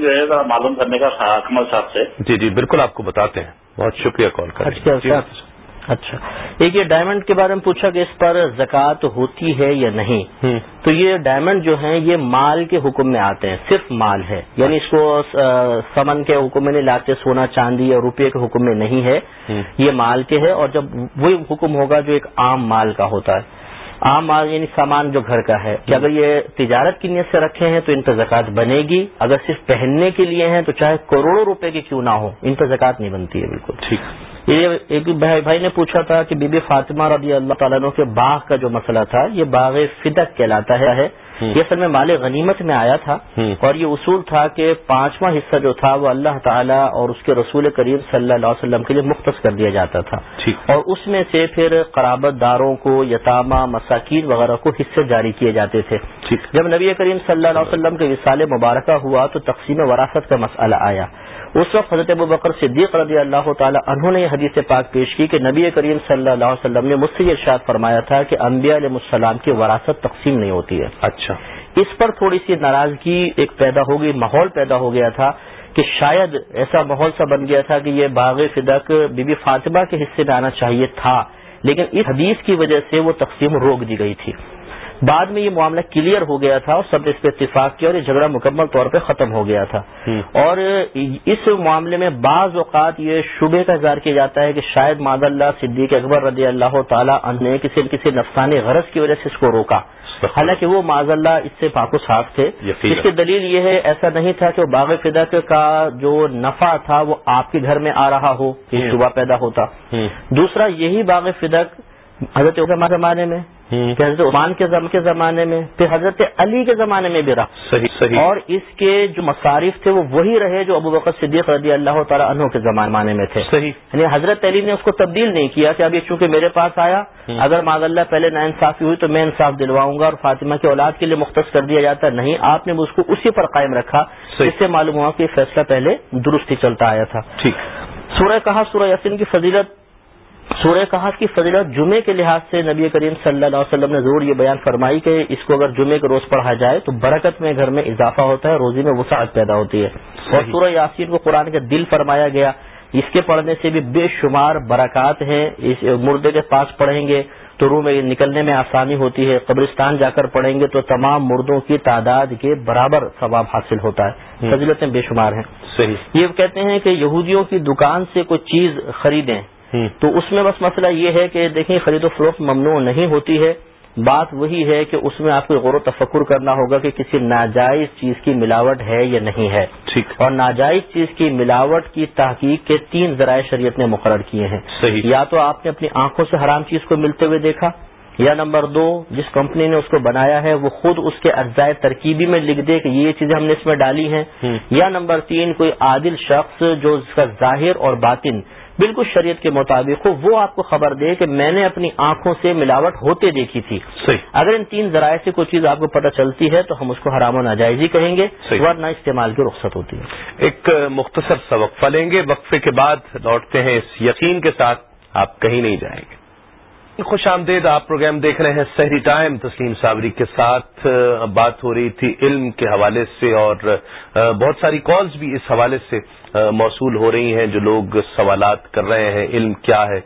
جو ہے ذرا معلوم کرنے کا اکمل صاحب سے۔ جی جی بالکل آپ کو بتاتے ہیں۔ بہت شکریہ کال اچھا اچھا۔ ایک یہ ڈائمنڈ کے بارے میں پوچھا کہ اس پر زکوٰۃ ہوتی ہے یا نہیں؟ تو یہ ڈائمنڈ جو ہیں یہ مال کے حکم میں آتے ہیں صرف مال ہے۔ یعنی اس کو سمن کے حکم میں نہیں لاتے سونا چاندی یا روپے کے حکم میں نہیں ہے۔ یہ مال کے ہے اور جب وہی حکم ہوگا جو ایک عام مال کا ہوتا ہے۔ عام مال یعنی سامان جو گھر کا ہے کہ اگر یہ تجارت کی نیت سے رکھے ہیں تو ان پر زکات بنے گی۔ اگر صرف پہننے کے لیے ہیں تو چاہے کروڑوں روپے کی کیوں نہ ہو ان پر زکات نہیں بنتی ہے بالکل۔ ٹھیک۔ یہ ایک بھائی نے پوچھا تھا کہ بی بی فاطمہ رضی اللہ تعالیٰ کے باغ کا جو مسئلہ تھا یہ باغ فدق کہلاتا ہے۔ یہ اصل میں مال غنیمت میں آیا تھا اور یہ اصول تھا کہ پانچواں حصہ جو تھا وہ اللہ تعالیٰ اور اس کے رسول کریم صلی اللہ علیہ وسلم کے لیے مختص کر دیا جاتا تھا۔ اور اس میں سے پھر قرابت داروں کو یتامہ مساکین وغیرہ کو حصے جاری کیے جاتے تھے۔ جب نبی کریم صلی اللہ علیہ وسلم کے وصال مبارکہ ہوا تو تقسیم وراثت کا مسئلہ آیا۔ اس وقت حضرت ابو بکر صدیق رضی اللہ تعالی انہوں نے یہ حدیث پاک پیش کی کہ نبی کریم صلی اللہ علیہ وسلم نے مجھ سے یہ ارشاد فرمایا تھا کہ انبیاء علیہ السلام کی وراثت تقسیم نہیں ہوتی ہے۔ اچھا۔ اس پر تھوڑی سی ناراضگی ایک پیدا ہو گئی ماحول پیدا ہو گیا تھا کہ شاید ایسا ماحول سا بن گیا تھا کہ یہ باغ فدق بی بی فاطمہ کے حصے میں آنا چاہیے تھا لیکن اس حدیث کی وجہ سے وہ تقسیم روک دی گئی تھی۔ بعد میں یہ معاملہ کلیئر ہو گیا تھا اور سب نے اس پہ اتفاق کیا اور یہ جھگڑا مکمل طور پہ ختم ہو گیا تھا۔ اور اس معاملے میں بعض اوقات یہ شبے کا اظہار کیا جاتا ہے کہ شاید ماد اللہ صدیق اکبر رضی اللہ تعالیٰ نے کسی نہ کسی نفسانی غرض کی وجہ سے اس کو روکا۔ حالانکہ وہ معذ اللہ اس سے پاک و صاف تھے۔ اس کی دلیل یہ ہے ایسا نہیں تھا کہ باغ فدق کا جو نفع تھا وہ آپ کے گھر میں آ رہا ہو کہ شبہ پیدا ہوتا۔ دوسرا یہی باغ فدق حضرت زمانے میں حضرت عثمان کے زمانے میں پھر حضرت علی کے زمانے میں بھی رہا۔ صحیح صحیح۔ اور اس کے جو مصارف تھے وہ وہی رہے جو ابو بکر صدیق رضی اللہ تعالیٰ عنہ کے زمانے میں تھے۔ صحیح۔ یعنی حضرت علی نے اس کو تبدیل نہیں کیا کہ اب یہ چونکہ میرے پاس آیا اگر معذ اللہ پہلے نا انصافی ہوئی تو میں انصاف دلواؤں گا اور فاطمہ کی اولاد کے لیے مختص کر دیا جاتا۔ نہیں آپ نے اس کو اسی پر قائم رکھا اس سے معلوم ہوا کہ فیصلہ پہلے درست ہی چلتا آیا تھا۔ ٹھیک۔ سورہ کہا سورہ یسین کی فضیلت سورہ کہا کی فضیلت جمعے کے لحاظ سے نبی کریم صلی اللہ علیہ وسلم نے ضرور یہ بیان فرمائی کہ اس کو اگر جمعے کے روز پڑھا جائے تو برکت میں گھر میں اضافہ ہوتا ہے روزی میں وسعت پیدا ہوتی ہے۔ اور سورہ یاسین کو قرآن کے دل فرمایا گیا اس کے پڑھنے سے بھی بے شمار برکات ہیں۔ اس مردے کے پاس پڑھیں گے تو روح میں نکلنے میں آسانی ہوتی ہے قبرستان جا کر پڑھیں گے تو تمام مردوں کی تعداد کے برابر ثواب حاصل ہوتا ہے۔ فضیلتیں بے شمار ہیں۔ صحیح۔ یہ کہتے ہیں کہ یہودیوں کی دکان سے کوئی چیز خریدیں تو اس میں بس مسئلہ یہ ہے کہ دیکھیں خرید و فروخت ممنوع نہیں ہوتی ہے۔ بات وہی ہے کہ اس میں آپ کو غور و تفکر کرنا ہوگا کہ کسی ناجائز چیز کی ملاوٹ ہے یا نہیں ہے۔ ٹھیک۔ اور ناجائز چیز کی ملاوٹ کی تحقیق کے تین ذرائع شریعت نے مقرر کیے ہیں۔ صحیح۔ یا تو آپ نے اپنی آنکھوں سے حرام چیز کو ملتے ہوئے دیکھا یا نمبر دو جس کمپنی نے اس کو بنایا ہے وہ خود اس کے اجزائے ترکیبی میں لکھ دے کہ یہ چیزیں ہم نے اس میں ڈالی ہیں۔ یا نمبر تین کوئی عادل شخص جو اس کا ظاہر اور باطن بالکل شریعت کے مطابق ہو وہ آپ کو خبر دے کہ میں نے اپنی آنکھوں سے ملاوٹ ہوتے دیکھی تھی۔ صحیح۔ اگر ان تین ذرائع سے کوئی چیز آپ کو پتہ چلتی ہے تو ہم اس کو حرام و ناجائز ہی کہیں گے ورنہ استعمال کی رخصت ہوتی ہے۔ ایک مختصر سا وقفہ لیں گے۔ وقفے کے بعد لوٹتے ہیں اس یقین کے ساتھ آپ کہیں نہیں جائیں گے۔ خوش آمدید آپ پروگرام دیکھ رہے ہیں سحری ٹائم۔ تسلیم صابری کے ساتھ بات ہو رہی تھی علم کے حوالے سے اور بہت ساری کالز بھی اس حوالے سے موصول ہو رہی ہیں، جو لوگ سوالات کر رہے ہیں، علم کیا ہے،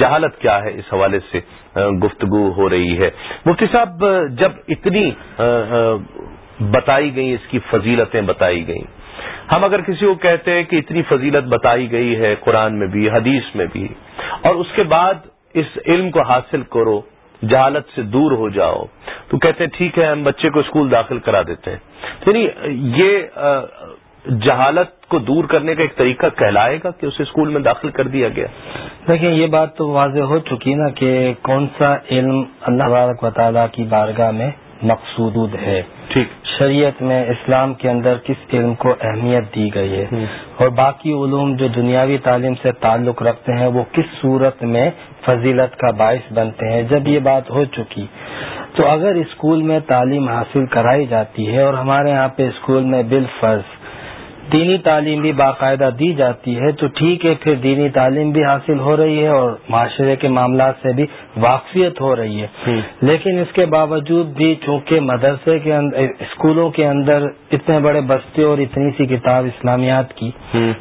جہالت کیا ہے، اس حوالے سے گفتگو ہو رہی ہے۔ مفتی صاحب، جب اتنی بتائی گئی، اس کی فضیلتیں بتائی گئیں ہم اگر کسی کو کہتے ہیں کہ اتنی فضیلت بتائی گئی ہے قرآن میں بھی، حدیث میں بھی، اور اس کے بعد اس علم کو حاصل کرو، جہالت سے دور ہو جاؤ، تو کہتے ہیں، ٹھیک ہے، ہم بچے کو اسکول داخل کرا دیتے ہیں۔ یعنی یہ جہالت کو دور کرنے کا ایک طریقہ کہلائے گا کہ اسے اسکول میں داخل کر دیا گیا؟ دیکھیں یہ بات تو واضح ہو چکی نا کہ کون سا علم اللہ و تعالیٰ کی بارگاہ میں مقصود ہے؟ ٹھیک۔ شریعت میں اسلام کے اندر کس علم کو اہمیت دی گئی ہے؟ اور باقی علوم جو دنیاوی تعلیم سے تعلق رکھتے ہیں وہ کس صورت میں فضیلت کا باعث بنتے ہیں؟ جب یہ بات ہو چکی تو اگر اسکول میں تعلیم حاصل کرائی جاتی ہے اور ہمارے یہاں پہ اسکول میں بال فرض دینی تعلیم بھی باقاعدہ دی جاتی ہے تو ٹھیک ہے پھر دینی تعلیم بھی حاصل ہو رہی ہے اور معاشرے کے معاملات سے بھی واقفیت ہو رہی ہے۔ لیکن اس کے باوجود بھی چونکہ مدرسے کے اندر اسکولوں کے اندر اتنے بڑے بستے اور اتنی سی کتاب اسلامیات کی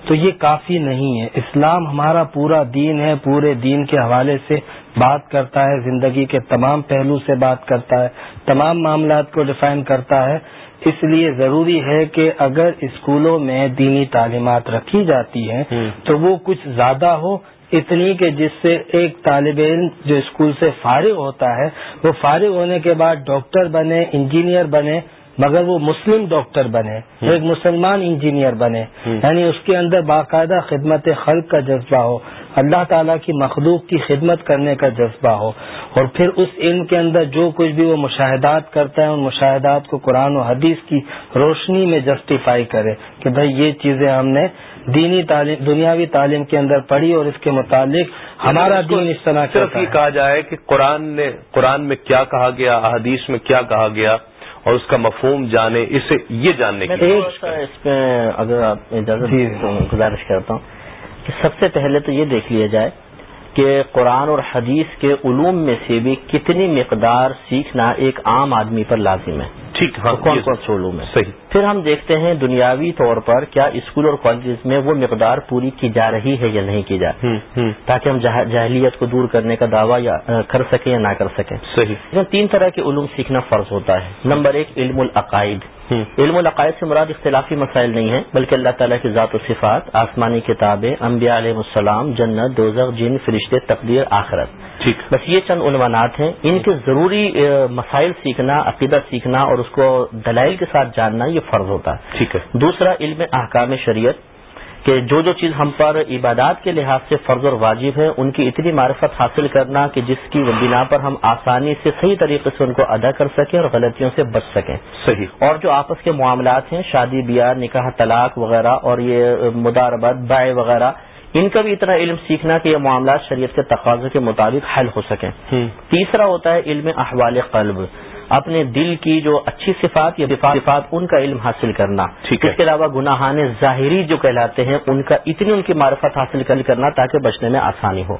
تو یہ کافی نہیں ہے۔ اسلام ہمارا پورا دین ہے پورے دین کے حوالے سے بات کرتا ہے زندگی کے تمام پہلو سے بات کرتا ہے تمام معاملات کو ڈیفائن کرتا ہے۔ اس لیے ضروری ہے کہ اگر اسکولوں میں دینی تعلیمات رکھی جاتی ہیں تو وہ کچھ زیادہ ہو اتنی کہ جس سے ایک طالب علم جو اسکول سے فارغ ہوتا ہے وہ فارغ ہونے کے بعد ڈاکٹر بنے انجینئر بنے مگر وہ مسلم ڈاکٹر بنے ایک مسلمان انجینئر بنے۔ یعنی اس کے اندر باقاعدہ خدمت خلق کا جذبہ ہو اللہ تعالیٰ کی مخلوق کی خدمت کرنے کا جذبہ ہو۔ اور پھر اس علم کے اندر جو کچھ بھی وہ مشاہدات کرتا ہے ان مشاہدات کو قرآن و حدیث کی روشنی میں جسٹیفائی کرے کہ بھائی یہ چیزیں ہم نے دینی تعلیم دنیاوی تعلیم کے اندر پڑھی اور اس کے متعلق ہمارا دین اس طرح صرف یہ کہا جائے کہ قرآن نے قرآن میں کیا کہا گیا حدیث میں کیا کہا گیا اور اس کا مفہوم جانے اسے یہ جاننے کی اس میں اگر آپ اجازت جی۔ گزارش کرتا ہوں کہ سب سے پہلے تو یہ دیکھ لیا جائے کہ قرآن اور حدیث کے علوم میں سے بھی کتنی مقدار سیکھنا ایک عام آدمی پر لازم ہے ٹھیک ہاں کون کون سے علوم ہے صحیح۔ پھر ہم دیکھتے ہیں دنیاوی طور پر کیا اسکول اور کالجز میں وہ مقدار پوری کی جا رہی ہے یا نہیں کی جائے تاکہ ہم جاہلیت کو دور کرنے کا دعویٰ یا کر سکیں یا نہ کر سکیں۔ صحیح۔ تین طرح کے علوم سیکھنا فرض ہوتا ہے۔ نمبر ایک علم العقائد۔ علم العقائد سے مراد اختلافی مسائل نہیں ہیں بلکہ اللہ تعالیٰ کی ذات و صفات آسمانی کتابیں انبیاء علیہ السلام جنت دوزخ جن فرشتے تقدیر آخرت۔ ٹھیک۔ بس یہ چند عنوانات ہیں۔ ان کے ضروری مسائل سیکھنا عقیدہ سیکھنا اور اس کو دلائل کے ساتھ جاننا یہ فرض ہوتا ہے۔ ٹھیک ہے۔ دوسرا علم احکام شریعت کہ جو جو چیز ہم پر عبادات کے لحاظ سے فرض اور واجب ہے ان کی اتنی معرفت حاصل کرنا کہ جس کی بنا پر ہم آسانی سے صحیح طریقے سے ان کو ادا کر سکیں اور غلطیوں سے بچ سکیں۔ صحیح۔ اور جو آپس کے معاملات ہیں شادی بیاہ نکاح طلاق وغیرہ اور یہ مداربت بائے وغیرہ ان کا بھی اتنا علم سیکھنا کہ یہ معاملات شریعت کے تقاضے کے مطابق حل ہو سکیں۔ تیسرا ہوتا ہے علم احوال قلب۔ اپنے دل کی جو اچھی صفات یا صفات ان کا علم حاصل کرنا۔ اس کے علاوہ گناہان ظاہری جو کہلاتے ہیں ان کا اتنی ان کی معرفت حاصل کرنا تاکہ بچنے میں آسانی ہو۔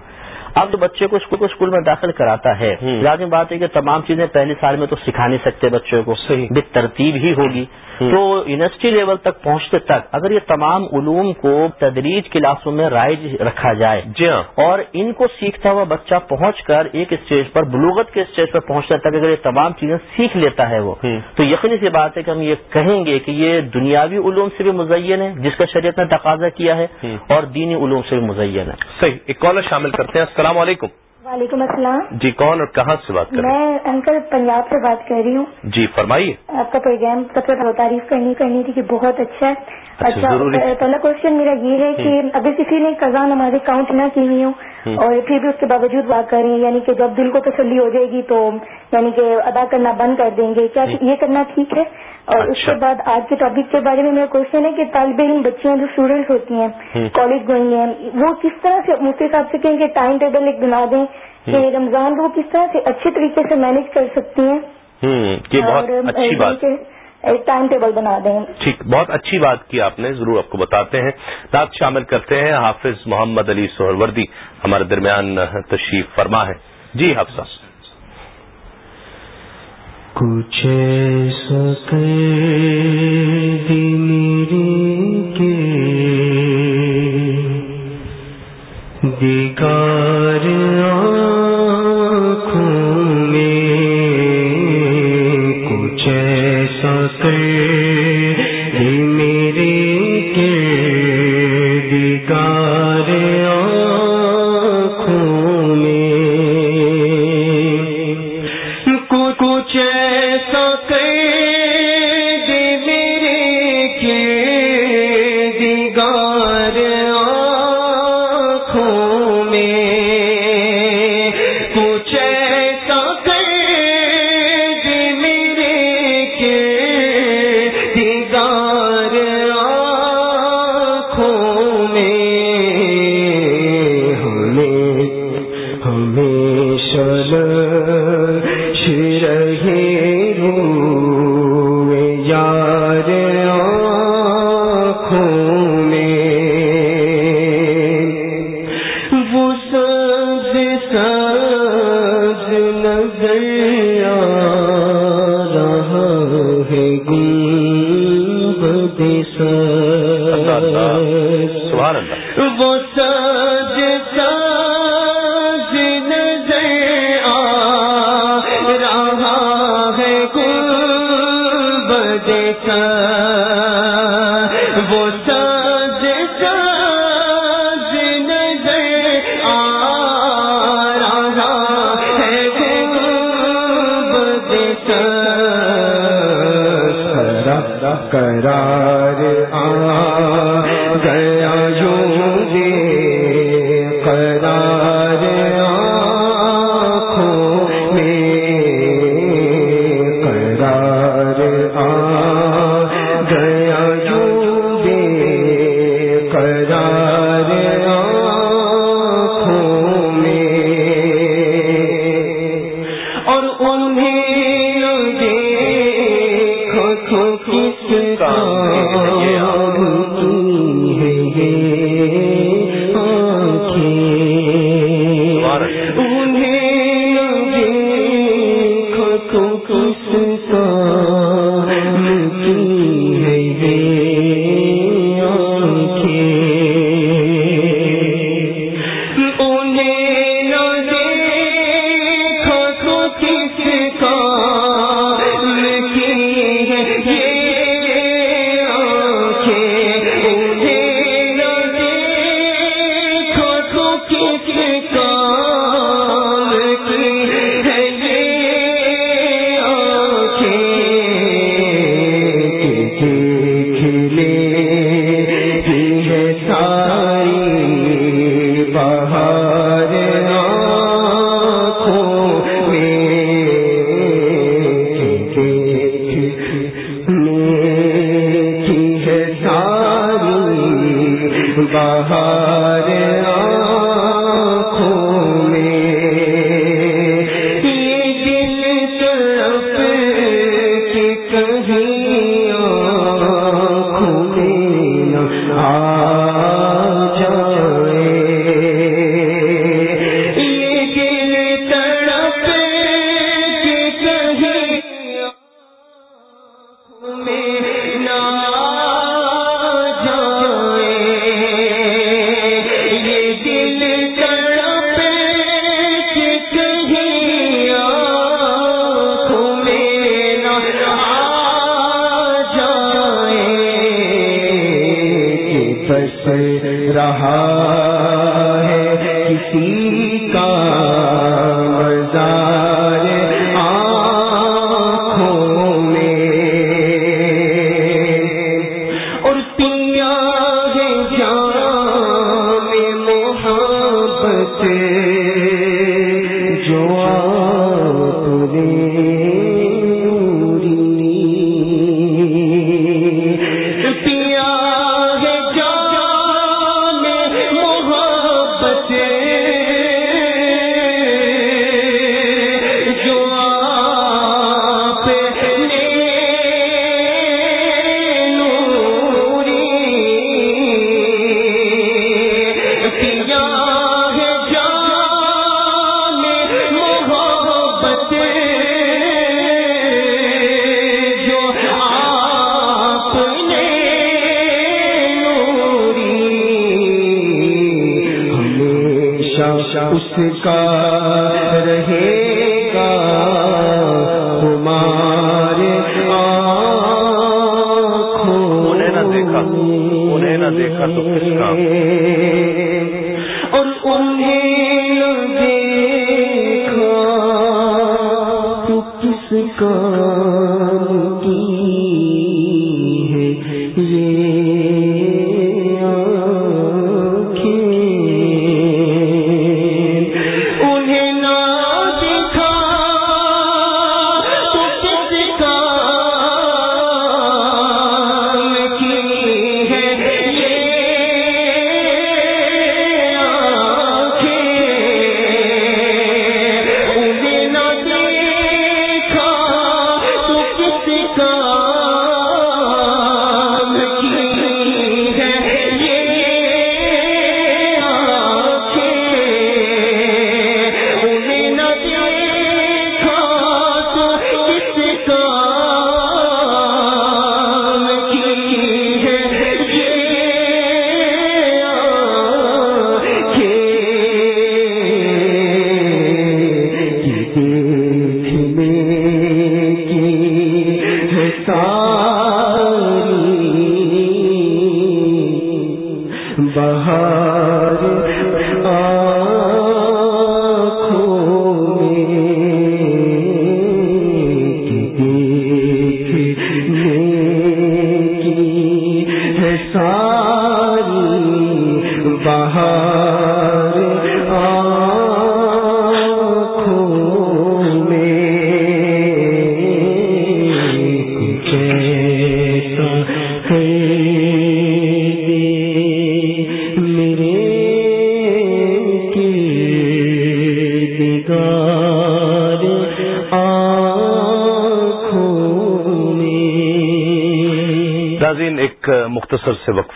اب جو بچے کو اسکول کو اسکول میں داخل کراتا ہے۔ لازم بات ہے کہ تمام چیزیں پہلے سال میں تو سکھا نہیں سکتے بچوں کو۔ بے ترتیب ہی ہوگی۔ تو یونیورسٹی لیول تک پہنچتے تک اگر یہ تمام علوم کو تدریج کلاسوں میں رائج رکھا جائے جی ہاں۔ اور ان کو سیکھتا ہوا بچہ پہنچ کر ایک اسٹیج پر بلوغت کے اسٹیج پر پہنچتا تک اگر یہ تمام چیزیں سیکھ لیتا ہے وہ تو یقینی سی بات ہے کہ ہم یہ کہیں گے کہ یہ دنیاوی علوم سے بھی مزین ہے جس کا شریعت نے تقاضا کیا ہے اور دینی علوم سے بھی مزین ہے۔ صحیح ایک کالر شامل کرتے ہیں۔ السلام علیکم۔ وعلیکم السلام۔ جی کون اور کہاں سے بات کر رہے ہیں؟ میں انکل پنجاب سے بات کر رہی ہوں۔ جی فرمائیے۔ آپ کا پروگرام سب سے تعریف کرنی کرنی تھی کہ بہت اچھا ہے۔ اچھا پہلا کوشچن میرا یہ ہے کہ اگر کسی نے قزا نمازیں کاؤنٹ نہ کی ہوئی ہوں۔ اور پھر بھی اس کے باوجود بات کر رہی ہیں یعنی کہ جب دل کو تسلی ہو جائے گی تو یعنی کہ ادا کرنا بند کر دیں گے۔ کیا یہ کرنا ٹھیک ہے؟ اور اس کے اچھا۔ بعد آج کے ٹاپک کے بارے میں میرا کوشچن ہے کہ طالب علم بچیاں جو اسٹوڈینٹس ہوتی ہیں کالج گوئنگ ہیں وہ کس طرح سے کے حساب سے کہیں کہ ٹائم ٹیبل ایک بنا دیں کہ رمضان کو وہ کس طرح سے اچھے طریقے سے مینج کر سکتی ہیں؟ اچھی بات۔ ایک ٹائم ٹیبل بنا دیں۔ ٹھیک بہت اچھی بات کی آپ نے ضرور آپ کو بتاتے ہیں۔ نعت شامل کرتے ہیں حافظ محمد علی سہر وردی ہمارے درمیان تشریف فرما ہے۔ جی حافظ کچھ کے۔ دیگر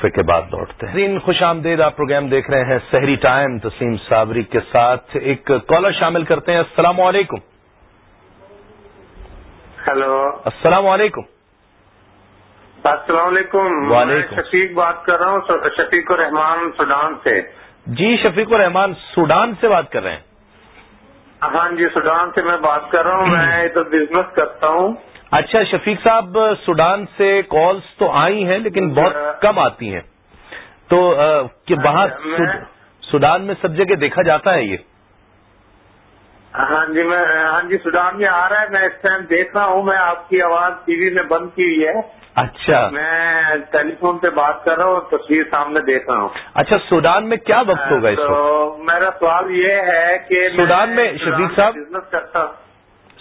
وقفے کے بعد لوٹتے ہیں۔ خوش آمدید آپ پروگرام دیکھ رہے ہیں سحری ٹائم تسلیم صابری کے ساتھ ایک کالر شامل کرتے ہیں۔ السلام علیکم۔ ہلو۔ السلام علیکم۔ السلام علیکم۔ وعلیکم شفیق بات کر رہا ہوں شفیق الرحمان سوڈان سے۔ جی شفیق الرحمان سوڈان سے بات کر رہے ہیں۔ ہاں جی سوڈان سے میں بات کر رہا ہوں۔ میں ادھر بزنس کرتا ہوں۔ اچھا شفیق صاحب سوڈان سے کالز تو آئی ہیں لیکن بہت کم آتی ہیں۔ تو کہ وہاں سوڈان میں سب جگہ دیکھا جاتا ہے یہ؟ ہاں جی میں ہاں جی سوڈان میں آ رہا ہے میں اس ٹائم دیکھ رہا ہوں میں آپ کی آواز ٹی وی میں بند کی ہوئی ہے۔ اچھا۔ میں ٹیلی فون پہ بات کر رہا ہوں تصویر سامنے دیکھ رہا ہوں۔ اچھا سوڈان میں کیا وقت ہوگا اس تو میرا سوال یہ ہے کہ سوڈان میں شفیق صاحب؟ بزنس کرتا ہوں۔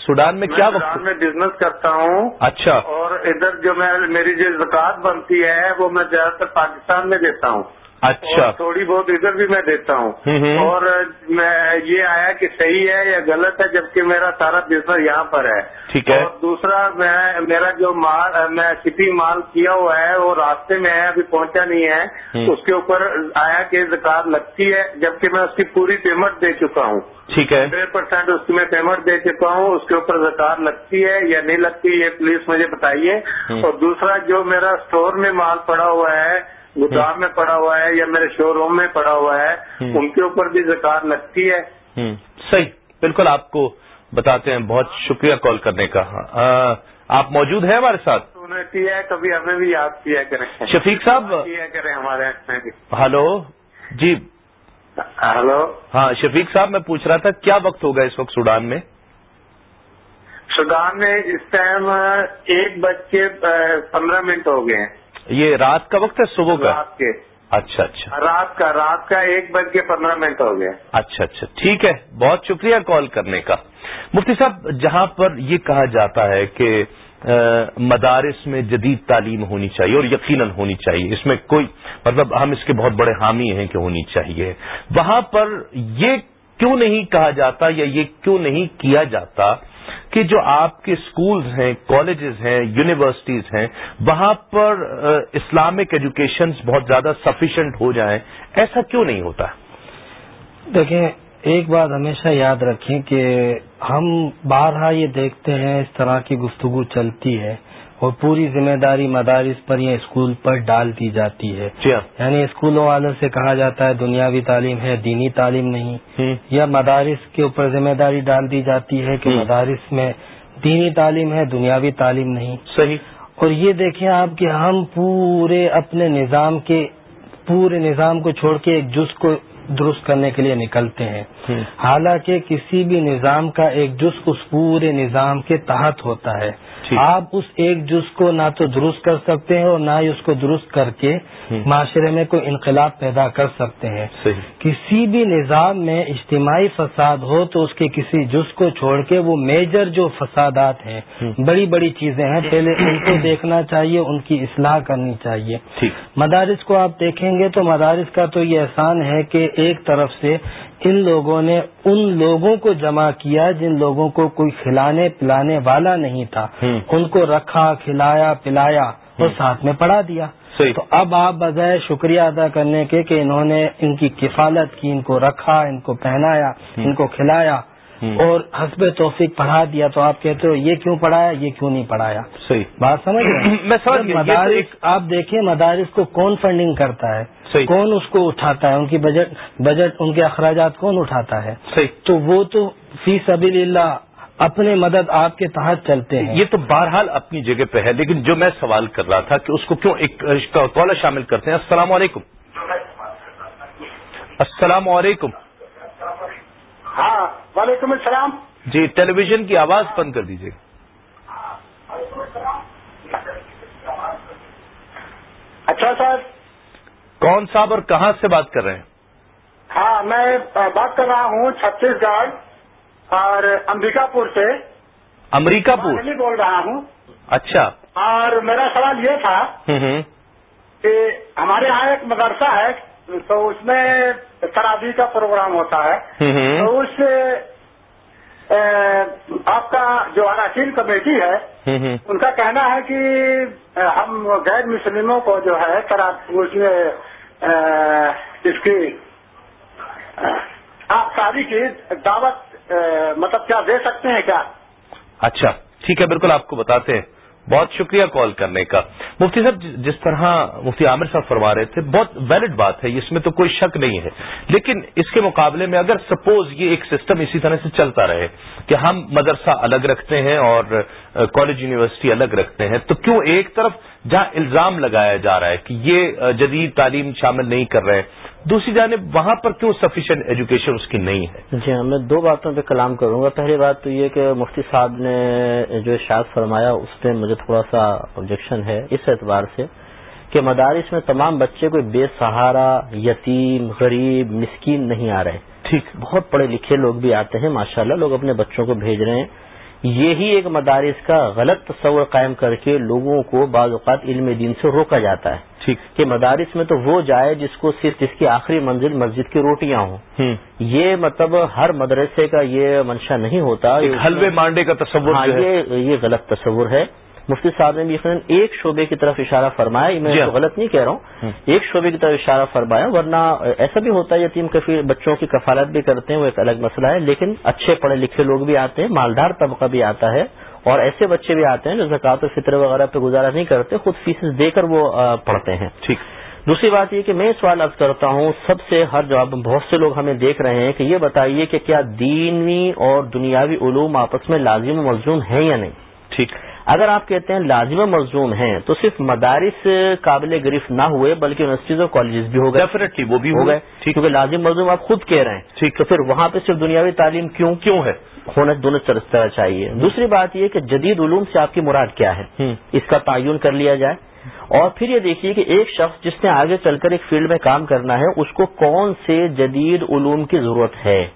سوڈان میں کیا وقت میں بزنس کرتا ہوں۔ اچھا۔ اور ادھر جو میں میری جو زکات بنتی ہے وہ میں زیادہ تر پاکستان میں دیتا ہوں۔ اچھا۔ تھوڑی بہت ادھر بھی میں دیتا ہوں۔ اور میں یہ آیا کہ صحیح ہے یا غلط ہے جبکہ میرا سارا بزنس یہاں پر ہے۔ ٹھیک ہے۔ اور دوسرا میں میرا جو مال میں شپنگ مال کیا ہوا ہے وہ راستے میں ہے ابھی پہنچا نہیں ہے۔ اس کے اوپر آیا کہ زکات لگتی ہے جبکہ میں اس کی پوری پیمنٹ دے چکا ہوں۔ ٹھیک ہے۔ ہنڈریڈ پرسینٹ اس کی میں پیمنٹ دے چکا ہوں۔ اس کے اوپر زکات لگتی ہے یا نہیں لگتی یہ پلیز مجھے بتائیے۔ اور دوسرا جو میرا اسٹور میں مال پڑا ہوا ہے گودام میں پڑا ہوا ہے یا میرے شو روم میں پڑا ہوا ہے ان کے اوپر بھی زکات لگتی ہے۔ صحیح بالکل آپ کو بتاتے ہیں بہت شکریہ کال کرنے کا۔ آپ موجود ہیں ہمارے ساتھ؟ ہے کبھی ہمیں بھی یاد کیا کریں۔ شفیق صاحب؟ کیا کریں ہمارے ہلو۔ جی۔ ہلو۔ ہاں شفیق صاحب میں پوچھ رہا تھا کیا وقت ہوگا اس وقت سوڈان میں؟ سوڈان میں اس ٹائم ایک بج کے پندرہ منٹ ہو گئے ہیں۔ یہ رات کا وقت ہے صبح کا؟ رات کے۔ اچھا اچھا۔ رات کا رات کا ایک بج کے پندرہ منٹ ہو گیا۔ اچھا اچھا۔ ٹھیک ہے بہت شکریہ کال کرنے کا۔ مفتی صاحب جہاں پر یہ کہا جاتا ہے کہ مدارس میں جدید تعلیم ہونی چاہیے اور یقیناً ہونی چاہیے۔ اس میں کوئی مطلب ہم اس کے بہت بڑے حامی ہیں کہ ہونی چاہیے۔ وہاں پر یہ کیوں نہیں کہا جاتا یا یہ کیوں نہیں کیا جاتا کہ جو آپ کے اسکولز ہیں کالجز ہیں یونیورسٹیز ہیں، وہاں پر اسلامک ایجوکیشن بہت زیادہ سفیشینٹ ہو جائیں، ایسا کیوں نہیں ہوتا؟ دیکھیں، ایک بات ہمیشہ یاد رکھیں کہ ہم بارہا یہ دیکھتے ہیں، اس طرح کی گفتگو چلتی ہے۔ اور پوری ذمہ داری مدارس پر یا اسکول پر ڈال دی جاتی ہے۔ جی ہاں۔ یعنی اسکولوں والوں سے کہا جاتا ہے دنیاوی تعلیم ہے دینی تعلیم نہیں۔ یا مدارس کے اوپر ذمہ داری ڈال دی جاتی ہے کہ مدارس میں دینی تعلیم ہے دنیاوی تعلیم نہیں۔ صحیح۔ اور یہ دیکھیں آپ کہ ہم پورے اپنے نظام کے پورے نظام کو چھوڑ کے ایک جز کو درست کرنے کے لیے نکلتے ہیں۔ حالانکہ کسی بھی نظام کا ایک جز اس پورے نظام کے تحت ہوتا ہے۔ آپ اس ایک جز کو نہ تو درست کر سکتے ہیں اور نہ ہی اس کو درست کر کے معاشرے میں کوئی انقلاب پیدا کر سکتے ہیں۔ کسی بھی نظام میں اجتماعی فساد ہو تو اس کے کسی جز کو چھوڑ کے وہ میجر جو فسادات ہیں بڑی بڑی چیزیں ہیں پہلے ان کو دیکھنا چاہیے ان کی اصلاح کرنی چاہیے۔ مدارس کو آپ دیکھیں گے تو مدارس کا تو یہ احسان ہے کہ ایک طرف سے ان لوگوں نے ان لوگوں کو جمع کیا جن لوگوں کو کوئی کھلانے پلانے والا نہیں تھا۔ ان کو رکھا کھلایا پلایا اور ساتھ میں پڑھا دیا۔ تو اب آپ بجائے شکریہ ادا کرنے کے کہ انہوں نے ان کی کفالت کی ان کو رکھا ان کو پہنایا ان کو کھلایا۔ اور حسب توفیق پڑھا دیا تو آپ کہتے ہو یہ کیوں پڑھایا یہ کیوں نہیں پڑھایا؟ صحیح۔ بات سمجھ میں مدارس آپ دیکھیں مدارس کو کون فنڈنگ کرتا ہے؟ کون اس کو اٹھاتا ہے؟ ان کی بجٹ بجٹ ان کے اخراجات کون اٹھاتا ہے؟ تو وہ تو فی سبیل اللہ اپنے مدد آپ کے تحت چلتے ہیں۔ یہ تو بہرحال اپنی جگہ پہ ہے لیکن جو میں سوال کر رہا تھا کہ اس کو کیوں ایک کالر شامل کرتے ہیں السلام علیکم۔ السلام علیکم۔ ہاں۔ وعلیکم السلام۔ جی ٹیلی ویژن کی آواز بند کر دیجیے اچھا سر۔ کون صاحب اور کہاں سے بات کر رہے ہیں؟ ہاں میں بات کر رہا ہوں چھتیس گڑھ اور امبیکا پور سے۔ امریکہ پور؟ بول رہا ہوں۔ اچھا۔ اور میرا سوال یہ تھا کہ ہمارے یہاں ایک مدرسہ ہے۔ تو اس میں تراوی کا پروگرام ہوتا ہے۔ تو اس سے آپ کا جو اراکین کمیٹی ہے ان کا کہنا ہے کہ ہم غیر مسلموں کو جو ہے اس میں اس کی آپ شادی کی دعوت مطلب کیا دے سکتے ہیں کیا؟ اچھا ٹھیک ہے بالکل آپ کو بتاتے ہیں۔ بہت شکریہ کال کرنے کا۔ مفتی صاحب، جس طرح مفتی عامر صاحب فرما رہے تھے، بہت ویلڈ بات ہے، اس میں تو کوئی شک نہیں ہے۔ لیکن اس کے مقابلے میں اگر سپوز یہ ایک سسٹم اسی طرح سے چلتا رہے کہ ہم مدرسہ الگ رکھتے ہیں اور کالج یونیورسٹی الگ رکھتے ہیں، تو کیوں ایک طرف جہاں الزام لگایا جا رہا ہے کہ یہ جدید تعلیم شامل نہیں کر رہے ہیں دوسری جانب وہاں پر کیوں سفیشینٹ ایجوکیشن اس کی نہیں ہے؟ جی ہاں میں دو باتوں پہ کلام کروں گا۔ پہلی بات تو یہ کہ مفتی صاحب نے جو اشاعت فرمایا اس پہ مجھے تھوڑا سا آبجیکشن ہے اس اعتبار سے کہ مدارس میں تمام بچے کوئی بے سہارا یتیم غریب مسکین نہیں آ رہے۔ ٹھیک۔ بہت پڑھے لکھے لوگ بھی آتے ہیں ماشاءاللہ لوگ اپنے بچوں کو بھیج رہے ہیں۔ یہی ایک مدارس کا غلط تصور قائم کر کے لوگوں کو بعض اوقات علم دین سے روکا جاتا ہے۔ کہ مدارس میں تو وہ جائے جس کو صرف جس کی آخری منزل مسجد کی روٹیاں ہوں۔ یہ مطلب ہر مدرسے کا یہ منشا نہیں ہوتا۔ حلوے مانڈے کا تصور ہاں یہ غلط تصور ہے۔ مفتی صاحب نے یقیناً ایک شعبے کی طرف اشارہ فرمایا میں غلط نہیں کہہ رہا ہوں۔ ایک شعبے کی طرف اشارہ فرمایا ورنہ ایسا بھی ہوتا ہے یتیم کفی بچوں کی کفالت بھی کرتے ہیں وہ ایک الگ مسئلہ ہے لیکن اچھے پڑھے لکھے لوگ بھی آتے ہیں مالدار طبقہ بھی آتا ہے۔ اور ایسے بچے بھی آتے ہیں جو زکوٰۃ و فطر وغیرہ پہ گزارا نہیں کرتے خود فیسز دے کر وہ پڑھتے ہیں۔ ٹھیک۔ دوسری بات یہ کہ میں سوال عرض کرتا ہوں سب سے ہر جواب بہت سے لوگ ہمیں دیکھ رہے ہیں کہ یہ بتائیے کہ کیا دینی اور دنیاوی علوم آپس میں لازم و ملزوم ہیں یا نہیں؟ ٹھیک۔ اگر آپ کہتے ہیں لازم و ملزوم ہیں تو صرف مدارس قابل گرفت نہ ہوئے بلکہ یونیورسٹیز اور کالجز بھی ہو گئے۔ ڈیفینیٹلی وہ بھی ہو گئے۔ کیونکہ لازم ملزوم آپ خود کہہ رہے ہیں۔ ٹھیک۔ تو پھر وہاں پہ صرف دنیاوی تعلیم کیوں کیوں ہے؟ ہونا دونوں طرح چاہیے۔ دوسری بات یہ کہ جدید علوم سے آپ کی مراد کیا ہے؟ اس کا تعین کر لیا جائے۔ اور پھر یہ دیکھیے کہ ایک شخص جس نے آگے چل کر ایک فیلڈ میں کام کرنا ہے اس کو کون سے جدید علوم کی ضرورت ہے؟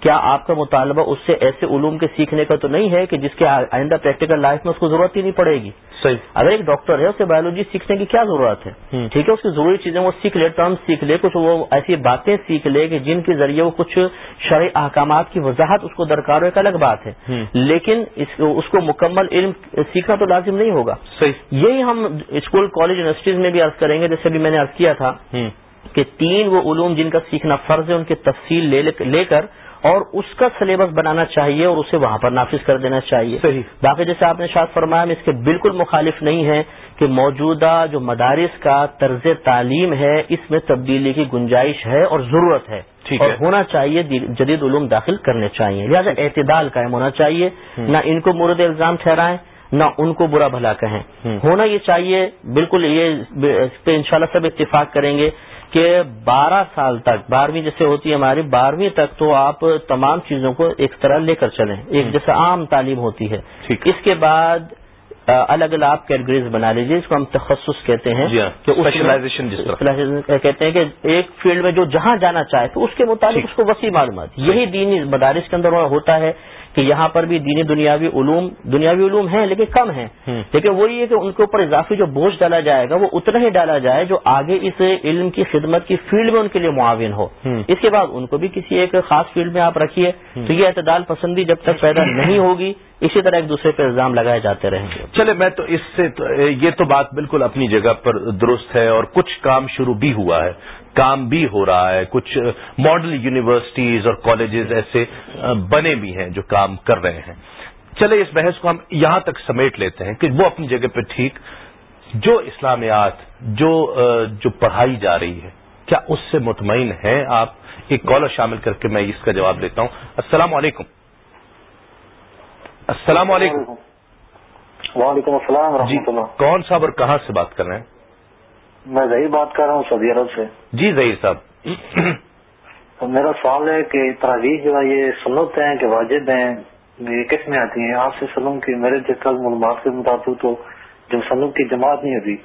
کیا آپ کا مطالبہ اس سے ایسے علوم کے سیکھنے کا تو نہیں ہے کہ جس کے آئندہ پریکٹیکل لائف میں اس کو ضرورت ہی نہیں پڑے گی؟ صحیح۔ اگر ایک ڈاکٹر ہے اسے بایولوجی سیکھنے کی کیا ضرورت ہے؟ ٹھیک ہے اس کی ضروری چیزیں وہ سیکھ لے ٹرم سیکھ لے کچھ وہ ایسی باتیں سیکھ لے کہ جن کے ذریعے وہ کچھ شرعی احکامات کی وضاحت اس کو درکار ایک الگ بات ہے۔ لیکن اس کو مکمل علم سیکھنا تو لازم نہیں ہوگا۔ صحیح۔ یہی ہم اسکول کالج یونیورسٹیز میں بھی عرض کریں گے جیسے بھی میں نے عرض کیا تھا۔ کہ تین وہ علوم جن کا سیکھنا فرض ہے ان کی تفصیل لے کر اور اس کا سلیبس بنانا چاہیے اور اسے وہاں پر نافذ کر دینا چاہیے۔ صحیح۔ باقی جیسے آپ نے شاید فرمایا میں اس کے بالکل مخالف نہیں ہے کہ موجودہ جو مدارس کا طرز تعلیم ہے اس میں تبدیلی کی گنجائش ہے اور ضرورت ہے۔ اور ہونا چاہیے جدید علوم داخل کرنے چاہیے۔ لہٰذا اعتدال قائم ہونا چاہیے۔ نہ ان کو مورد الزام ٹھہرائیں نہ ان کو برا بھلا کہیں۔ ہونا یہ چاہیے بالکل یہ اس پہ انشاءاللہ سب اتفاق کریں گے کہ بارہ سال تک بارہویں جیسے ہوتی ہے ہماری بارہویں تک تو آپ تمام چیزوں کو ایک طرح لے کر چلیں۔ ایک جیسے عام تعلیم ہوتی ہے۔ اس کے بعد الگ الگ آپ کیٹیگریز بنا لیجیے اس کو ہم تخصص کہتے ہیں۔ کہتے ہیں کہ ایک فیلڈ میں جو جہاں جانا چاہے تو اس کے مطابق اس کو وسیع معلومات۔ یہی دینی مدارس کے اندر ہوتا ہے۔ کہ یہاں پر بھی دینی دنیاوی علوم دنیاوی علوم ہیں لیکن کم ہیں۔ لیکن وہی ہے کہ ان کے اوپر اضافی جو بوجھ ڈالا جائے گا وہ اتنا ہی ڈالا جائے جو آگے اس علم کی خدمت کی فیلڈ میں ان کے لیے معاون ہو۔ اس کے بعد ان کو بھی کسی ایک خاص فیلڈ میں آپ رکھیے۔ تو یہ اعتدال پسندی جب تک پیدا نہیں ہوگی اسی طرح ایک دوسرے پہ الزام لگائے جاتے رہیں گے۔ چلے میں تو اس سے یہ تو بات بالکل اپنی جگہ پر درست ہے اور کچھ کام شروع بھی ہوا ہے۔ کام بھی ہو رہا ہے کچھ ماڈل یونیورسٹیز اور کالجز ایسے بنے بھی ہیں جو کام کر رہے ہیں۔ چلے اس بحث کو ہم یہاں تک سمیٹ لیتے ہیں کہ وہ اپنی جگہ پہ ٹھیک جو اسلامیات جو جو پڑھائی جا رہی ہے کیا اس سے مطمئن ہیں آپ؟ ایک کالر شامل کر کے میں اس کا جواب دیتا ہوں۔ السلام علیکم۔ السلام علیکم۔ وعلیکم السلام جی کون صاحب اور کہاں سے بات کر رہے ہیں؟ میں ظہیر بات کر رہا ہوں سعودی عرب سے۔ جی ظہیر صاحب۔ میرا سوال ہے کہ تراویح جو ہے یہ سنت ہیں کہ واجب ہیں؟ یہ کس میں آتی ہیں؟ آپ سے سنوں کہ میرے جس تک معلومات کے مطابق تو جو سنت کی جماعت نہیں ہوتی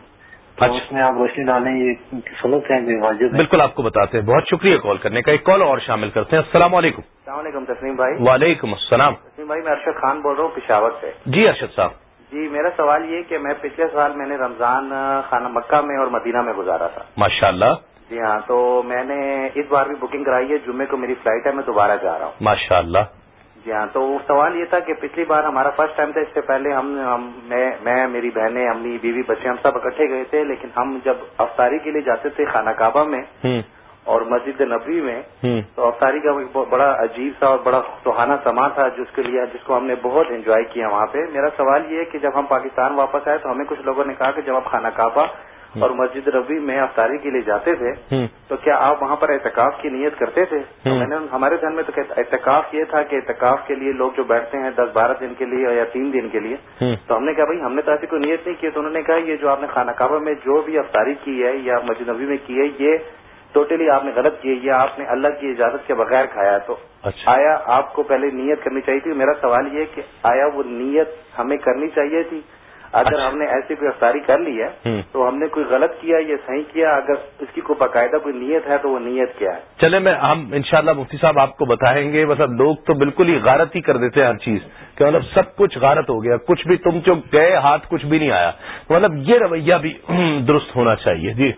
اچھا۔ اس میں آپ روشنی ڈالیں یہ سنت ہیں کہ واجب بالکل آپ کو بتاتے ہیں۔ بہت شکریہ کال کرنے کا۔ ایک کال اور شامل کرتے ہیں۔ السلام علیکم۔ السلام علیکم تسلیم بھائی۔ وعلیکم السلام۔ تسلیم بھائی میں ارشد خان بول رہا ہوں پشاور سے۔ جی ارشد صاحب۔ جی میرا سوال یہ کہ میں پچھلے سال میں نے رمضان خانہ مکہ میں اور مدینہ میں گزارا تھا۔ ماشاء اللہ جی ہاں تو میں نے اس بار بھی بکنگ کرائی ہے۔ جمعے کو میری فلائٹ ہے میں دوبارہ جا رہا ہوں۔ ماشاء اللہ جی ہاں تو سوال یہ تھا کہ پچھلی بار ہمارا فرسٹ ٹائم تھا اس سے پہلے ہم ہم- میں میں میری بہنیں امی بیوی بچے ہم سب اکٹھے گئے تھے لیکن ہم جب افطاری کے لیے جاتے تھے خانہ کعبہ میں اور مسجد نبوی میں تو افطاری کا ایک بڑا عجیب سا اور بڑا سہانا سما تھا جس کے لیے جس کو ہم نے بہت انجوائے کیا وہاں پہ۔ میرا سوال یہ ہے کہ جب ہم پاکستان واپس آئے تو ہمیں کچھ لوگوں نے کہا کہ جب آپ خانہ کعبہ اور مسجد نبوی میں افطاری کے لیے جاتے تھے تو کیا آپ وہاں پر اعتکاف کی نیت کرتے تھے۔ میں نے ہمارے ذہن میں تو کہ اعتکاف یہ تھا کہ اعتکاف کے لیے لوگ جو بیٹھتے ہیں دس بارہ دن کے لیے یا تین دن کے لیے۔ تو ہم نے کہا بھائی ہم نے تو ایسی کوئی نیت نہیں کی۔ تو انہوں نے کہا یہ جو آپ نے خانہ کعبہ میں جو بھی افطاری کی ہے یا مسجد نبی میں کی ہے یہ ٹوٹلی آپ نے غلط کی ہے یا آپ نے اللہ کی اجازت کے بغیر کھایا تو اچھا۔ آیا آپ کو پہلے نیت کرنی چاہیے تھی۔ میرا سوال یہ کہ آیا وہ نیت ہمیں کرنی چاہیے تھی؟ اگر اچھا۔ ہم نے ایسی کوئی افطاری کر لی ہے تو ہم نے کوئی غلط کیا یا صحیح کیا؟ اگر اس کی کوئی باقاعدہ کوئی نیت ہے تو وہ نیت کیا ہے؟ چلے میں ہم انشاءاللہ مفتی صاحب آپ کو بتائیں گے۔ مطلب لوگ تو بالکل ہی غارت ہی کر دیتے ہیں ہر چیز کہ مطلب سب کچھ غارت ہو گیا کچھ بھی تم جو گئے ہاتھ کچھ بھی نہیں آیا۔ مطلب یہ رویہ بھی درست ہونا چاہیے۔ جی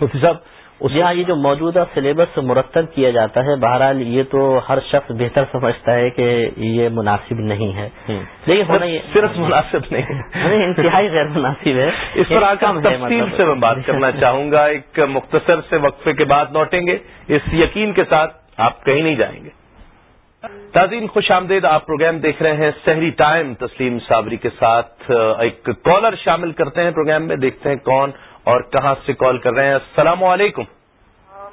مفتی صاحب۔ اس جی ہاں یہ جو موجودہ سلیبس مرتب کیا جاتا ہے بہرحال یہ تو ہر شخص بہتر سمجھتا ہے کہ یہ مناسب نہیں ہے۔ لیکن ہونا یہ صرف مناسب نہیں۔ انتہائی غیر مناسب ہے۔ اس پر تفصیل مطلب۔ سے میں بات کرنا چاہوں گا۔ ایک مختصر سے وقفے کے بعد لوٹیں گے۔ اس یقین کے ساتھ آپ کہیں نہیں جائیں گے۔ تعظیم خوش آمدید آپ پروگرام دیکھ رہے ہیں سحری ٹائم تسلیم صابری کے ساتھ ایک کالر شامل کرتے ہیں پروگرام میں دیکھتے ہیں کون اور کہاں سے کال کر رہے ہیں؟ السلام علیکم۔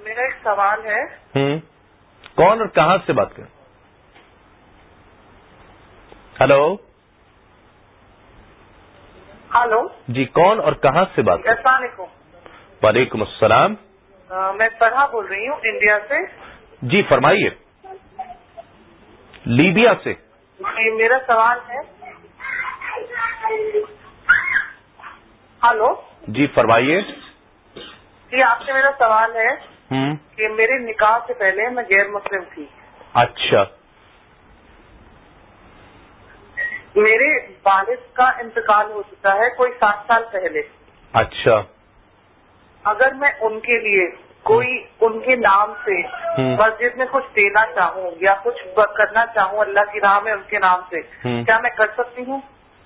میرا ایک سوال ہے۔ ہوں کون اور کہاں سے بات کریں؟ ہلو۔ ہلو۔ جی کون اور کہاں سے بات السلام علیکم۔ وعلیکم السلام۔ آ، میں فرحا بول رہی ہوں انڈیا سے۔ جی فرمائیے۔ لیبیا سے۔ جی، میرا سوال ہے۔ ہلو؟ جی فرمائیے۔ جی آپ سے میرا سوال ہے کہ میرے نکاح سے پہلے میں غیر مسلم تھی۔ اچھا۔ میرے والد کا انتقال ہو چکا ہے کوئی سات سال پہلے۔ اچھا۔ اگر میں ان کے لیے کوئی ان کے نام سے۔ مسجد میں کچھ دینا چاہوں یا کچھ کرنا چاہوں اللہ کی راہ میں ان کے نام سے۔ کیا میں کر سکتی ہوں؟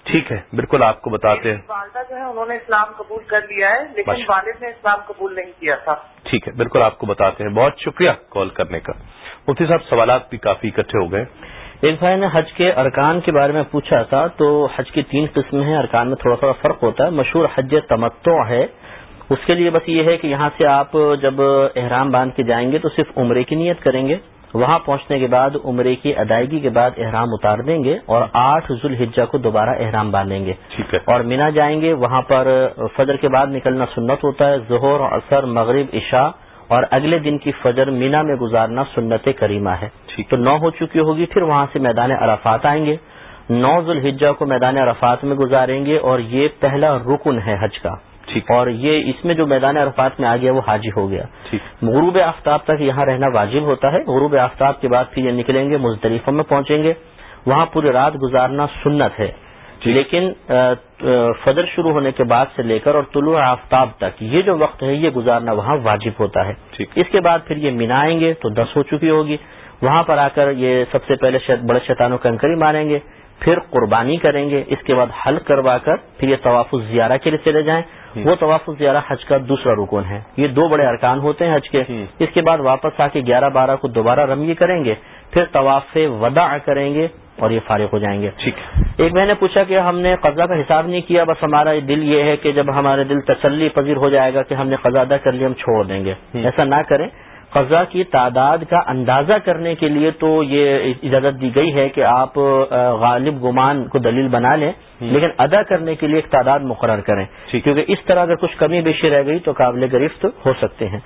ٹھیک ہے بالکل آپ کو بتاتے ہیں۔ والدہ جو ہے انہوں نے اسلام قبول کر لیا ہے لیکن والد نے اسلام قبول نہیں کیا تھا۔ ٹھیک ہے بالکل آپ کو بتاتے ہیں۔ بہت شکریہ کال کرنے کا۔ مفتی صاحب سوالات بھی کافی اکٹھے ہو گئے۔ ایک بھائی نے حج کے ارکان کے بارے میں پوچھا تھا تو حج کی تین قسمیں ہیں۔ ارکان میں تھوڑا تھوڑا فرق ہوتا ہے۔ مشہور حج تمتع ہے۔ اس کے لیے بس یہ ہے کہ یہاں سے آپ جب احرام باندھ کے جائیں گے تو صرف عمرے کی نیت کریں گے۔ وہاں پہنچنے کے بعد عمرے کی ادائیگی کے بعد احرام اتار دیں گے اور آٹھ ذوالحجہ کو دوبارہ احرام باندھیں گے۔ اور مینا جائیں گے وہاں پر فجر کے بعد نکلنا سنت ہوتا ہے ظہر عصر مغرب عشاء اور اگلے دن کی فجر مینا میں گزارنا سنت کریمہ ہے۔ تو نو ہو چکی ہوگی پھر وہاں سے میدان عرفات آئیں گے۔ نو ذوالحجہ کو میدان عرفات میں گزاریں گے اور یہ پہلا رکن ہے حج کا۔ اور یہ اس میں جو میدان عرفات میں آ گیا وہ حاجی ہو گیا۔ غروب آفتاب تک یہاں رہنا واجب ہوتا ہے۔ غروب آفتاب کے بعد پھر یہ نکلیں گے مزدلفہ میں پہنچیں گے۔ وہاں پوری رات گزارنا سنت ہے۔ لیکن فجر شروع ہونے کے بعد سے لے کر اور طلوع آفتاب تک یہ جو وقت ہے یہ گزارنا وہاں واجب ہوتا ہے۔ اس کے بعد پھر یہ منائیں گے تو دس ہو چکی ہوگی۔ وہاں پر آ کر یہ سب سے پہلے بڑے شیطانوں کنکری ماریں گے۔ پھر قربانی کریں گے۔ اس کے بعد حل کروا کر پھر یہ طواف زیارہ کے لیے چلے جائیں۔ وہ طواف زیارہ حج کا دوسرا رکن ہے۔ یہ دو بڑے ارکان ہوتے ہیں حج کے۔ اس کے بعد واپس آ کے گیارہ بارہ کو دوبارہ رمی کریں گے۔ پھر طواف ودا کریں گے اور یہ فارغ ہو جائیں گے۔ ٹھیک ایک میں نے پوچھا کہ ہم نے قضا کا حساب نہیں کیا بس ہمارا دل یہ ہے کہ جب ہمارے دل تسلی پذیر ہو جائے گا کہ ہم نے قضا ادا کر لی ہم چھوڑ دیں گے۔ ایسا نہ کریں۔ قضا کی تعداد کا اندازہ کرنے کے لیے تو یہ اجازت دی گئی ہے کہ آپ غالب گمان کو دلیل بنا لیں لیکن ادا کرنے کے لیے ایک تعداد مقرر کریں۔ کیونکہ اس طرح اگر کچھ کمی بیشی رہ گئی تو قابل گرفت ہو سکتے ہیں۔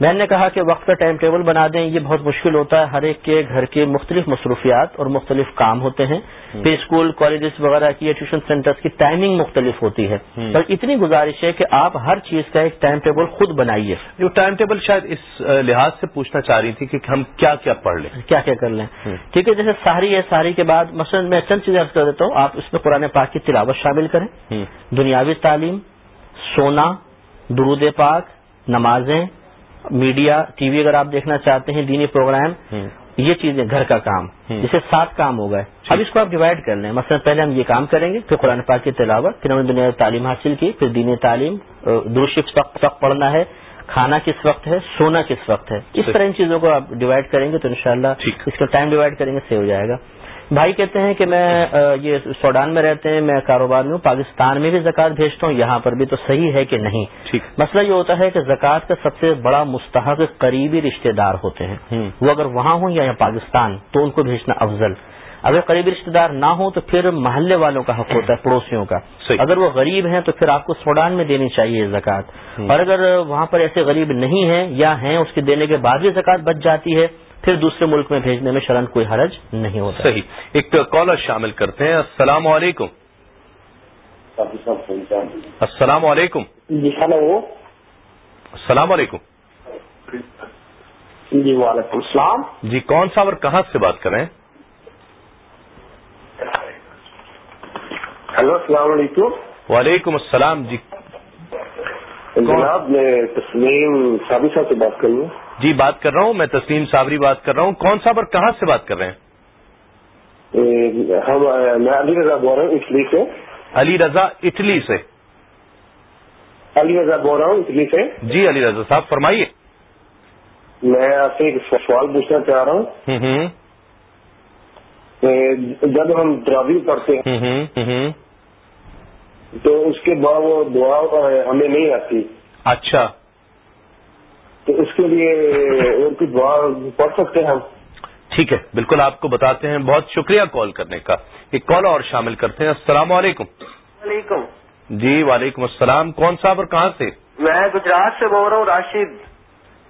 میں نے کہا کہ وقت کا ٹائم ٹیبل بنا دیں یہ بہت مشکل ہوتا ہے ہر ایک کے گھر کے مختلف مصروفیات اور مختلف کام ہوتے ہیں۔ پھر اسکول کالجز وغیرہ کی یا ٹیوشن سینٹرز کی ٹائمنگ مختلف ہوتی ہے۔ پر اتنی گزارش ہے کہ آپ ہر چیز کا ایک ٹائم ٹیبل خود بنائیے۔ جو ٹائم ٹیبل شاید اس لحاظ سے پوچھنا چاہ رہی تھی کہ ہم کیا کیا پڑھ لیں۔ کیا کیا کر لیں۔ ٹھیک ہے جیسے ساری ہے ساری کے بعد مثلا میں چند چیزیں کر دیتا ہوں آپ اس میں قرآن پاک کی تلاوت شامل کریں۔ دنیاوی تعلیم سونا درود پاک نمازیں میڈیا ٹی وی اگر آپ دیکھنا چاہتے ہیں دینی پروگرام یہ چیزیں گھر کا کام۔ جسے سات کام ہو گئے۔ اب اس کو آپ ڈیوائڈ کر لیں۔ مثلا پہلے ہم یہ کام کریں گے پھر قرآن پاک کی تلاوت پھر ہم نے دنیا تعلیم حاصل کی پھر دینی تعلیم درشف وقت پڑھنا ہے۔ کھانا کس وقت ہے سونا کس وقت ہے۔ اس طرح ان چیزوں کو آپ ڈیوائڈ کریں گے تو انشاءاللہ اس کا ٹائم ڈیوائڈ کریں گے صحیح ہو جائے گا۔ بھائی کہتے ہیں کہ میں یہ سوڈان میں رہتے ہیں میں کاروبار میں ہوں پاکستان میں بھی زکوٰۃ بھیجتا ہوں یہاں پر بھی تو صحیح ہے کہ نہیں۔ مسئلہ یہ ہوتا ہے کہ زکوٰۃ کا سب سے بڑا مستحق قریبی رشتہ دار ہوتے ہیں۔ وہ اگر وہاں ہوں یا پاکستان تو ان کو بھیجنا افضل۔ اگر قریبی رشتہ دار نہ ہوں تو پھر محلے والوں کا حق ہوتا ہے پڑوسیوں کا۔ اگر وہ غریب ہیں تو پھر آپ کو سوڈان میں دینی چاہیے زکوٰۃ۔ اور اگر وہاں پر ایسے غریب نہیں ہیں یا ہیں اس کے دینے کے بعد بھی زکوٰۃ بچ جاتی ہے پھر دوسرے ملک میں بھیجنے میں شرن کوئی حرج نہیں ہوتا۔ صحیح۔ ایک کالر شامل کرتے ہیں۔ السلام علیکم۔ السلام علیکم۔ جی ہلو۔ السلام علیکم۔ جی وعلیکم السلام۔ جی کون سا اور کہاں سے بات کر رہے ہیں؟ ہلو السلام علیکم۔ وعلیکم السلام جی۔ جناب میں تسلیم صابری صاحب سے بات کر رہا ہوں۔ جی بات کر رہا ہوں۔ میں تسلیم صابری بات کر رہا ہوں۔ کون سا اور کہاں سے بات کر رہے ہیں؟ ہم میں علی رضا بول رہا ہوں اٹلی سے۔ علی رضا اٹلی سے۔ علی رضا بول رہا ہوں اٹلی سے۔ جی علی رضا صاحب فرمائیے۔ میں آپ سے ایک سوال پوچھنا چاہ رہا ہوں۔ جب ہم دراوی پڑھتے ہیں تو اس کے بعد وہ دعا ہمیں نہیں آتی۔ اچھا۔ تو اس کے لیے اور کچھ دعا پڑھ سکتے ہیں ہم؟ ٹھیک ہے بالکل آپ کو بتاتے ہیں۔ بہت شکریہ کال کرنے کا۔ ایک کال اور شامل کرتے ہیں۔ السلام علیکم۔ وعلیکم۔ جی وعلیکم السلام۔ کون صاحب اور کہاں سے؟ میں گجرات سے بول رہا ہوں راشد۔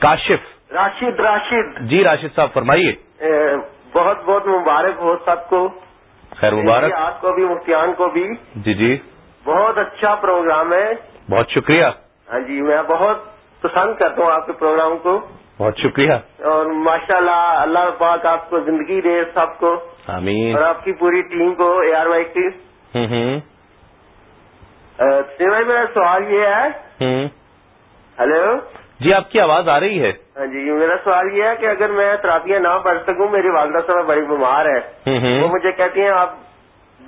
کاشف۔ راشد راشد۔ جی راشد صاحب فرمائیے۔ بہت بہت مبارک ہو سب کو۔ خیر مبارک۔ آپ کو بھی مفتیان کو بھی۔ جی جی۔ بہت اچھا پروگرام ہے۔ بہت شکریہ۔ ہاں جی میں بہت پسند کرتا ہوں آپ کے پروگرام کو۔ بہت شکریہ۔ اور ماشاء اللہ اللہ پاک آپ کو زندگی دے سب کو۔ آمین۔ اور آپ کی پوری ٹیم کو اے آر وائی کی۔ بھائی میرا سوال یہ ہے۔ ہلو؟ جی آپ کی آواز آ رہی ہے۔ ہاں جی میرا سوال یہ ہے کہ اگر میں تراپیاں نہ پڑھ سکوں میری والدہ صاحب بڑی بیمار ہے وہ مجھے کہتی ہیں آپ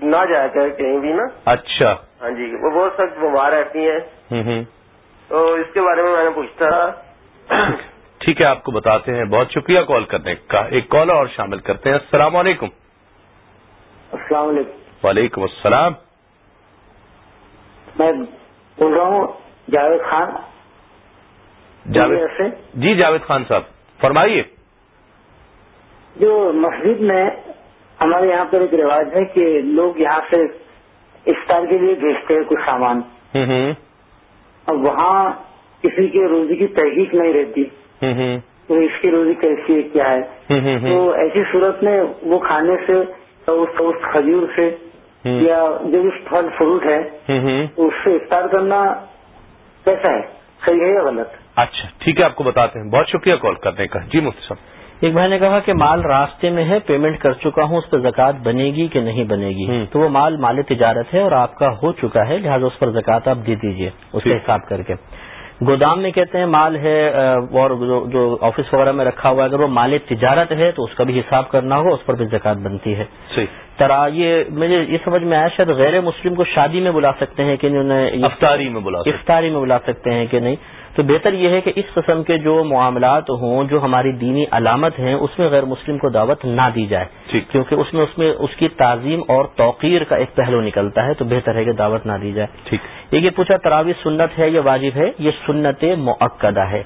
نہ جایا کر کہیں بھی نا۔ اچھا۔ ہاں جی وہ بہت سخت بیمار رہتی ہیں۔ تو اس کے بارے میں میں نے پوچھتا تھا۔ ٹھیک ہے آپ کو بتاتے ہیں۔ بہت شکریہ کال کرنے کا۔ ایک کال اور شامل کرتے ہیں۔ السلام علیکم۔ السلام علیکم۔ وعلیکم السلام۔ میں بول رہا ہوں جاوید خان۔ جاوید جی جاوید خان صاحب فرمائیے۔ جو مسجد میں ہمارے یہاں پر ایک رواج ہے کہ لوگ یہاں سے افطار کے لیے بھیجتے ہیں کچھ سامان۔ اب وہاں کسی کے روزی کی تحقیق نہیں رہتی۔ تو اس کی روزی کیسی ہے کیا ہے؟ تو ایسی صورت میں وہ کھانے سے اس کھجور سے یا جو بھی پھل فروٹ ہے اس سے افطار کرنا کیسا ہے؟ صحیح ہے یا غلط؟ اچھا ٹھیک ہے آپ کو بتاتے ہیں۔ بہت شکریہ کال کرنے کا جی مفتی صاحب۔ ایک بھائی نے کہا کہ مال راستے میں ہے پیمنٹ کر چکا ہوں اس پر زکوٰۃ بنے گی کہ نہیں بنے گی؟ تو وہ مال مال تجارت ہے اور آپ کا ہو چکا ہے لہٰذا اس پر زکوٰۃ آپ دے دیجیے اس کا حساب کر کے۔ گودام میں کہتے ہیں مال ہے اور جو آفس وغیرہ میں رکھا ہوا ہے اگر وہ مال تجارت ہے تو اس کا بھی حساب کرنا ہوگا اس پر بھی زکوٰۃ بنتی ہے۔ ترا یہ مجھے یہ سمجھ میں آیا شاید غیر مسلم کو شادی میں بلا سکتے ہیں کہ انہوں نے افطاری میں بلا افطاری میں بلا سکتے ہیں کہ نہیں۔ تو بہتر یہ ہے کہ اس قسم کے جو معاملات ہوں جو ہماری دینی علامت ہیں اس میں غیر مسلم کو دعوت نہ دی جائے۔ کیونکہ اس میں اس میں اس کی تعظیم اور توقیر کا ایک پہلو نکلتا ہے تو بہتر ہے کہ دعوت نہ دی جائے۔ ٹھیک۔ یہ پوچھا تراوی سنت ہے یا واجب ہے؟ یہ سنت معقدہ ہے۔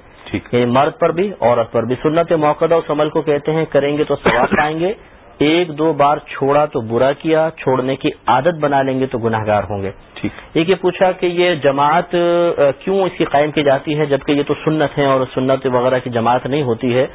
یعنی مرد پر بھی عورت پر بھی۔ سنت موقع اس عمل کو کہتے ہیں کریں گے تو ثواب پائیں گے۔ ایک دو بار چھوڑا تو برا کیا چھوڑنے کی عادت بنا لیں گے تو گناہ گار ہوں گے۔ یہ پوچھا کہ یہ جماعت کیوں اس کی قائم کی جاتی ہے جبکہ یہ تو سنت ہے اور سنت وغیرہ کی جماعت نہیں ہوتی ہے؟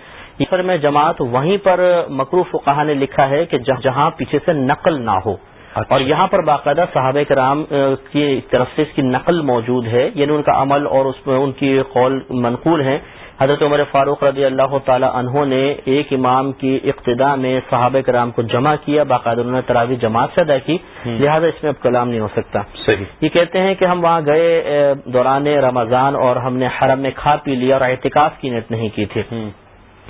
پر میں جماعت وہیں پر مقروف کہا نے لکھا ہے کہ جہاں پیچھے سے نقل نہ ہو۔ اچھا۔ اور یہاں پر باقاعدہ صحابہ کرام کی طرف سے اس کی نقل موجود ہے یعنی ان کا عمل اور اس میں ان کی قول منقول ہیں۔ حضرت عمر فاروق رضی اللہ تعالی عنہ نے ایک امام کی اقتداء میں صحابہ کرام کو جمع کیا باقاعدہ انہوں نے تراوی جماعت سے ادا کی لہٰذا اس میں اب کلام نہیں ہو سکتا۔ صحیح۔ یہ کہتے ہیں کہ ہم وہاں گئے دوران رمضان اور ہم نے حرم میں کھا پی لیا اور احتکاف کی نیت نہیں کی تھی۔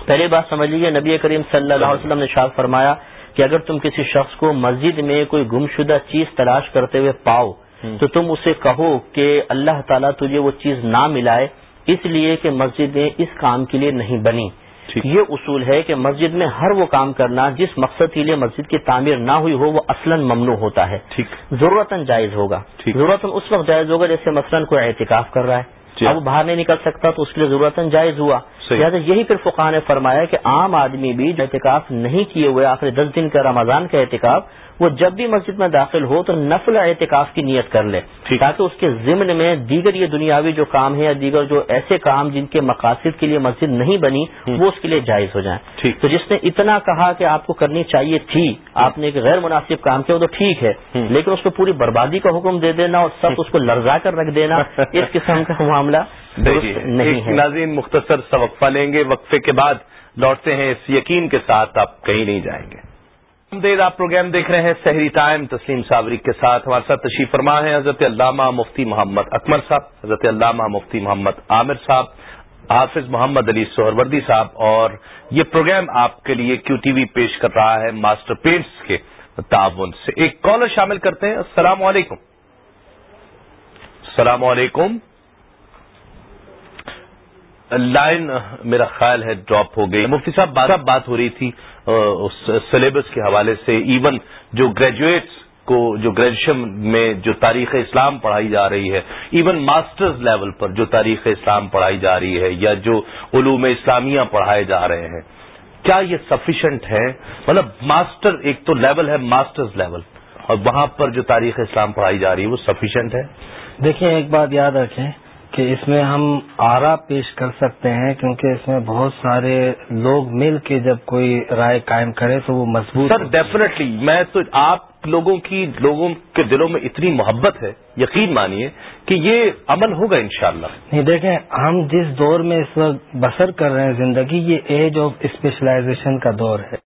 پہلی بات سمجھ لیجیے نبی کریم صلی اللہ علیہ وسلم نے شاد فرمایا کہ اگر تم کسی شخص کو مسجد میں کوئی گمشدہ چیز تلاش کرتے ہوئے پاؤ تو تم اسے کہو کہ اللہ تعالیٰ تجھے وہ چیز نہ ملائے۔ اس لیے کہ مسجدیں اس کام کے لیے نہیں بنی۔ یہ اصول ہے کہ مسجد میں ہر وہ کام کرنا جس مقصد کے لیے مسجد کی تعمیر نہ ہوئی ہو وہ اصلا ممنوع ہوتا ہے۔ ضرورت جائز ہوگا۔ ضرورت اس وقت جائز ہوگا جیسے مثلاً کوئی احتکاف کر رہا ہے۔ اب وہ باہر نہیں نکل سکتا تو اس کے لیے ضرورت جائز ہوا۔ لہٰذا یہی پھر فقہ نے فرمایا کہ عام آدمی بھی احتکاف نہیں کیے ہوئے آخری دس دن کا رمضان کا احتکاف وہ جب بھی مسجد میں داخل ہو تو نفل اعتکاف کی نیت کر لے تاکہ اس کے ضمن میں دیگر یہ دنیاوی جو کام ہے یا دیگر جو ایسے کام جن کے مقاصد کے لیے مسجد نہیں بنی وہ اس کے لیے جائز ہو جائیں۔ تو جس نے اتنا کہا کہ آپ کو کرنی چاہیے تھی آپ نے ایک غیر مناسب کام کیا وہ تو ٹھیک ہے۔ لیکن اس کو پوری بربادی کا حکم دے دینا اور سب اس کو لرزا کر رکھ دینا اس قسم کا معاملہ نہیں ناظرین مختصر سا وقفہ لیں گے۔ وقفے کے بعد لوٹتے ہیں اس یقین کے ساتھ آپ کہیں نہیں جائیں گے۔ دید آپ پروگرام دیکھ رہے ہیں سحری ٹائم، تسلیم صابری کے ساتھ۔ ہمارے ساتھ تشریف فرما ہے حضرت علامہ مفتی محمد اکمر صاحب، حضرت علامہ مفتی محمد عامر صاحب، حافظ محمد علی سہروردی صاحب اور یہ پروگرام آپ کے لیے کیو ٹی وی پیش کر رہا ہے ماسٹر پینٹس کے تعاون سے۔ ایک کالر شامل کرتے ہیں۔ السلام علیکم۔ السلام علیکم۔ لائن میرا خیال ہے ڈراپ ہو گئی۔ مفتی صاحب، بات بات ہو رہی تھی۔ سلیبس کے حوالے سے ایون جو گریجویٹس کو جو گریجویشن میں جو تاریخ اسلام پڑھائی جا رہی ہے ایون ماسٹرز لیول پر جو تاریخ اسلام پڑھائی جا رہی ہے یا جو علوم اسلامیہ پڑھائے جا رہے ہیں۔ کیا یہ سفیشینٹ ہے؟ مطلب ماسٹر ایک تو لیول ہے ماسٹرز لیول اور وہاں پر جو تاریخ اسلام پڑھائی جا رہی ہے، وہ سفیشینٹ ہے؟ دیکھیں، ایک بات یاد رکھیں۔ کہ اس میں ہم آرا پیش کر سکتے ہیں کیونکہ اس میں بہت سارے لوگ مل کے جب کوئی رائے قائم کرے تو وہ مضبوط سر ڈیفینیٹلی میں تو آپ لوگوں کی لوگوں کے دلوں میں اتنی محبت ہے یقین مانیے کہ یہ عمل ہوگا انشاءاللہ. نہیں دیکھیں ہم جس دور میں اس وقت بسر کر رہے ہیں زندگی یہ ایج آف اسپیشلائزیشن کا دور ہے۔